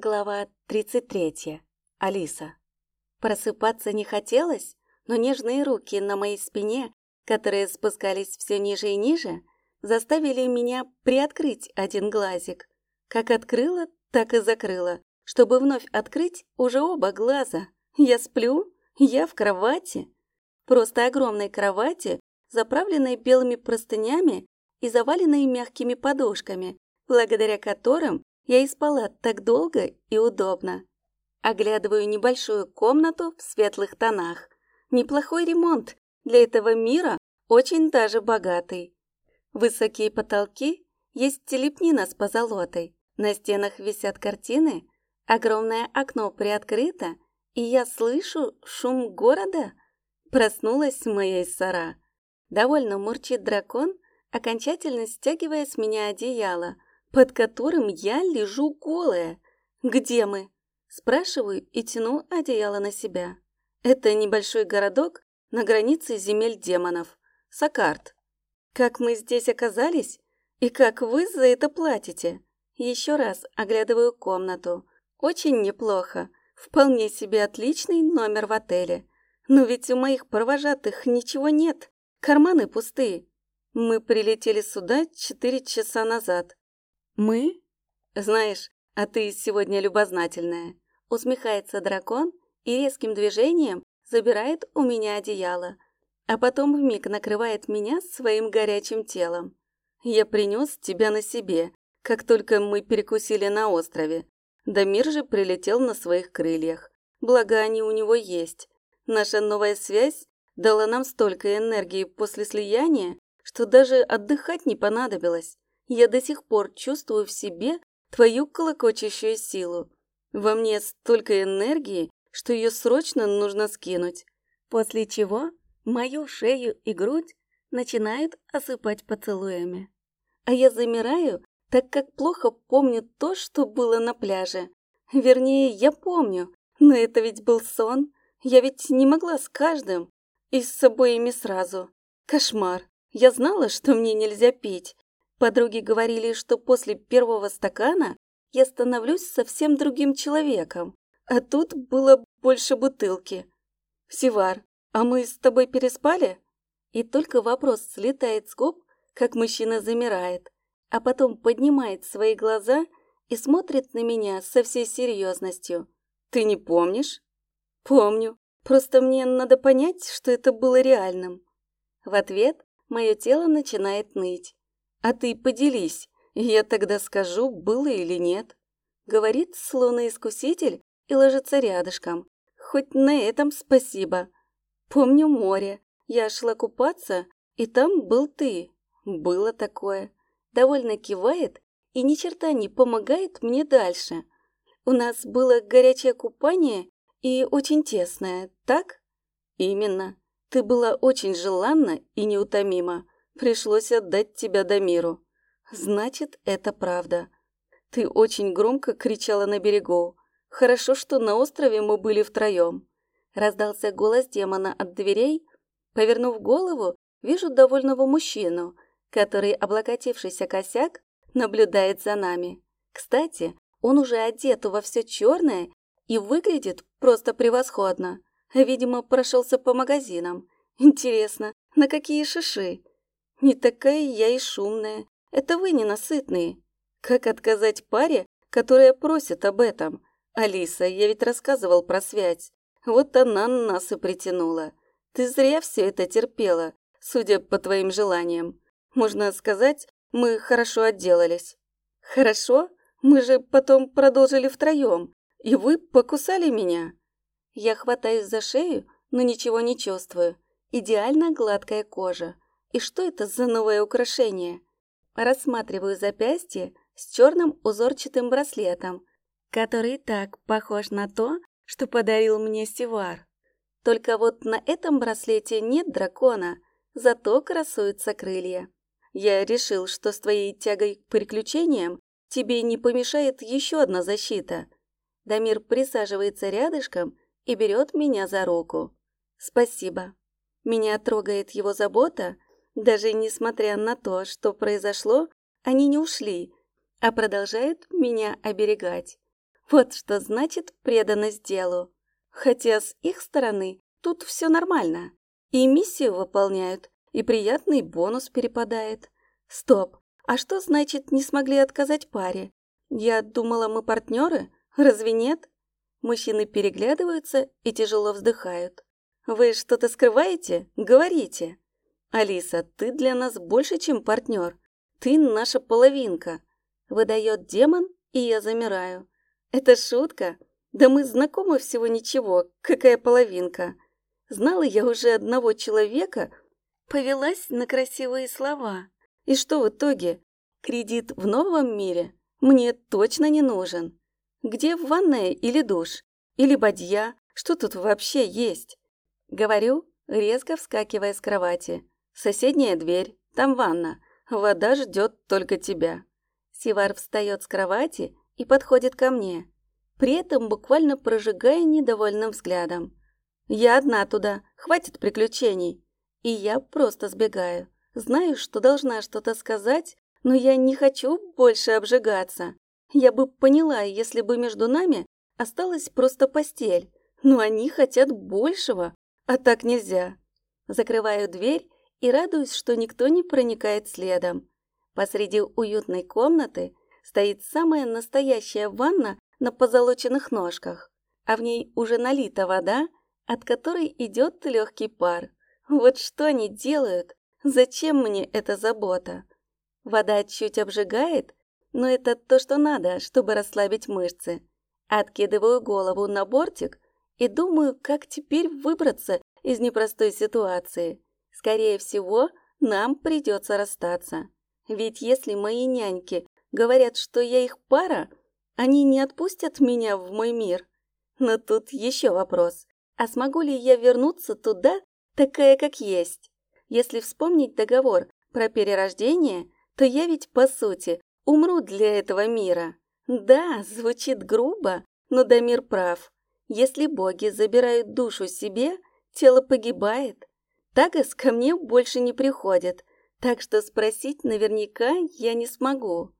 Глава 33. Алиса. Просыпаться не хотелось, но нежные руки на моей спине, которые спускались все ниже и ниже, заставили меня приоткрыть один глазик. Как открыла, так и закрыла, чтобы вновь открыть уже оба глаза. Я сплю, я в кровати. Просто огромной кровати, заправленной белыми простынями и заваленной мягкими подушками, благодаря которым я и спала так долго и удобно. Оглядываю небольшую комнату в светлых тонах. Неплохой ремонт, для этого мира очень даже богатый. Высокие потолки, есть телепнина с позолотой. На стенах висят картины, огромное окно приоткрыто, и я слышу шум города. Проснулась моя Исара. Довольно мурчит дракон, окончательно стягивая с меня одеяло – под которым я лежу голая. Где мы? Спрашиваю и тяну одеяло на себя. Это небольшой городок на границе земель демонов. Сакарт. Как мы здесь оказались? И как вы за это платите? Еще раз оглядываю комнату. Очень неплохо. Вполне себе отличный номер в отеле. Но ведь у моих провожатых ничего нет. Карманы пустые. Мы прилетели сюда четыре часа назад. «Мы? Знаешь, а ты сегодня любознательная». Усмехается дракон и резким движением забирает у меня одеяло, а потом вмиг накрывает меня своим горячим телом. «Я принес тебя на себе, как только мы перекусили на острове. Дамир же прилетел на своих крыльях. Благо, они у него есть. Наша новая связь дала нам столько энергии после слияния, что даже отдыхать не понадобилось я до сих пор чувствую в себе твою колокочущую силу. Во мне столько энергии, что ее срочно нужно скинуть. После чего мою шею и грудь начинают осыпать поцелуями. А я замираю, так как плохо помню то, что было на пляже. Вернее, я помню, но это ведь был сон. Я ведь не могла с каждым и с обоими сразу. Кошмар. Я знала, что мне нельзя пить, Подруги говорили, что после первого стакана я становлюсь совсем другим человеком, а тут было больше бутылки. «Сивар, а мы с тобой переспали?» И только вопрос слетает с губ, как мужчина замирает, а потом поднимает свои глаза и смотрит на меня со всей серьезностью. «Ты не помнишь?» «Помню. Просто мне надо понять, что это было реальным». В ответ мое тело начинает ныть. А ты поделись, я тогда скажу, было или нет. Говорит, словно искуситель, и ложится рядышком. Хоть на этом спасибо. Помню море. Я шла купаться, и там был ты. Было такое. Довольно кивает и ни черта не помогает мне дальше. У нас было горячее купание и очень тесное, так? Именно. Ты была очень желанна и неутомима. Пришлось отдать тебя Дамиру. Значит, это правда. Ты очень громко кричала на берегу. Хорошо, что на острове мы были втроем. Раздался голос демона от дверей. Повернув голову, вижу довольного мужчину, который, облокотившийся косяк, наблюдает за нами. Кстати, он уже одет во все черное и выглядит просто превосходно. Видимо, прошелся по магазинам. Интересно, на какие шиши? Не такая я и шумная. Это вы ненасытные. Как отказать паре, которая просит об этом? Алиса, я ведь рассказывал про связь. Вот она нас и притянула. Ты зря все это терпела, судя по твоим желаниям. Можно сказать, мы хорошо отделались. Хорошо? Мы же потом продолжили втроем, и вы покусали меня. Я хватаюсь за шею, но ничего не чувствую. Идеально гладкая кожа. И что это за новое украшение? Рассматриваю запястье с черным узорчатым браслетом, который так похож на то, что подарил мне Сивар. Только вот на этом браслете нет дракона, зато красуются крылья. Я решил, что с твоей тягой к приключениям тебе не помешает еще одна защита. Дамир присаживается рядышком и берет меня за руку. Спасибо. Меня трогает его забота, даже несмотря на то, что произошло, они не ушли, а продолжают меня оберегать. Вот что значит преданность делу. Хотя с их стороны тут все нормально. И миссию выполняют, и приятный бонус перепадает. Стоп, а что значит не смогли отказать паре? Я думала, мы партнеры, разве нет? Мужчины переглядываются и тяжело вздыхают. Вы что-то скрываете? Говорите. Алиса, ты для нас больше, чем партнер. Ты наша половинка. Выдает демон, и я замираю. Это шутка? Да мы знакомы всего ничего. Какая половинка? Знала я уже одного человека, повелась на красивые слова. И что в итоге? Кредит в новом мире мне точно не нужен. Где ванная или душ? Или бадья? Что тут вообще есть? Говорю, резко вскакивая с кровати. Соседняя дверь, там ванна. Вода ждет только тебя. Сивар встает с кровати и подходит ко мне, при этом буквально прожигая недовольным взглядом. Я одна туда, хватит приключений. И я просто сбегаю. Знаю, что должна что-то сказать, но я не хочу больше обжигаться. Я бы поняла, если бы между нами осталась просто постель. Но они хотят большего, а так нельзя. Закрываю дверь и радуюсь, что никто не проникает следом. Посреди уютной комнаты стоит самая настоящая ванна на позолоченных ножках, а в ней уже налита вода, от которой идет легкий пар. Вот что они делают? Зачем мне эта забота? Вода чуть обжигает, но это то, что надо, чтобы расслабить мышцы. Откидываю голову на бортик и думаю, как теперь выбраться из непростой ситуации. Скорее всего, нам придется расстаться. Ведь если мои няньки говорят, что я их пара, они не отпустят меня в мой мир. Но тут еще вопрос. А смогу ли я вернуться туда, такая как есть? Если вспомнить договор про перерождение, то я ведь, по сути, умру для этого мира. Да, звучит грубо, но Дамир прав. Если боги забирают душу себе, тело погибает. Тагас ко мне больше не приходит, так что спросить наверняка я не смогу.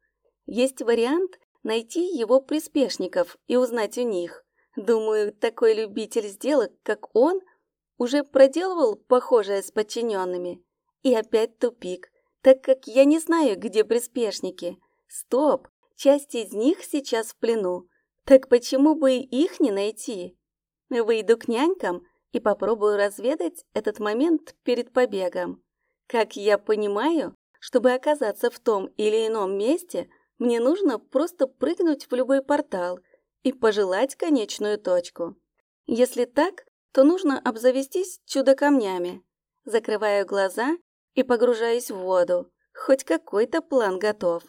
Есть вариант найти его приспешников и узнать у них. Думаю, такой любитель сделок, как он, уже проделывал похожее с подчиненными. И опять тупик так как я не знаю, где приспешники. Стоп, часть из них сейчас в плену. Так почему бы их не найти? Выйду к нянькам и попробую разведать этот момент перед побегом. Как я понимаю, чтобы оказаться в том или ином месте, мне нужно просто прыгнуть в любой портал и пожелать конечную точку. Если так, то нужно обзавестись чудо-камнями. Закрываю глаза и погружаюсь в воду. Хоть какой-то план готов.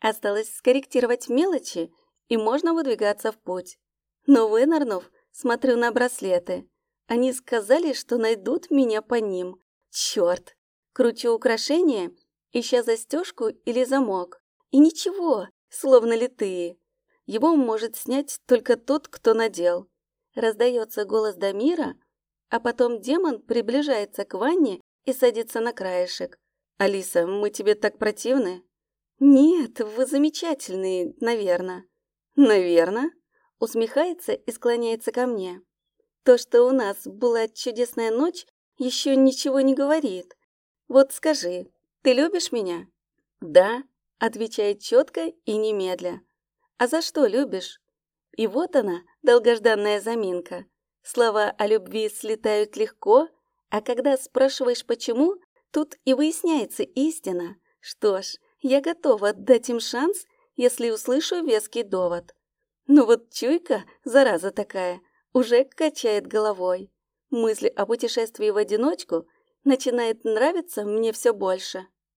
Осталось скорректировать мелочи, и можно выдвигаться в путь. Но вынырнув, смотрю на браслеты. Они сказали, что найдут меня по ним. Черт! Кручу украшение, ища застежку или замок. И ничего, словно литые. Его может снять только тот, кто надел. Раздается голос Дамира, а потом демон приближается к ванне и садится на краешек. «Алиса, мы тебе так противны?» «Нет, вы замечательные, наверное». «Наверно?» Усмехается и склоняется ко мне. «То, что у нас была чудесная ночь, еще ничего не говорит. Вот скажи, ты любишь меня?» «Да», — отвечает четко и немедля. «А за что любишь?» И вот она, долгожданная заминка. Слова о любви слетают легко, а когда спрашиваешь почему, тут и выясняется истина. Что ж, я готова дать им шанс, если услышу веский довод. Но вот чуйка, зараза такая, уже качает головой. Мысли о путешествии в одиночку начинает нравиться мне все больше.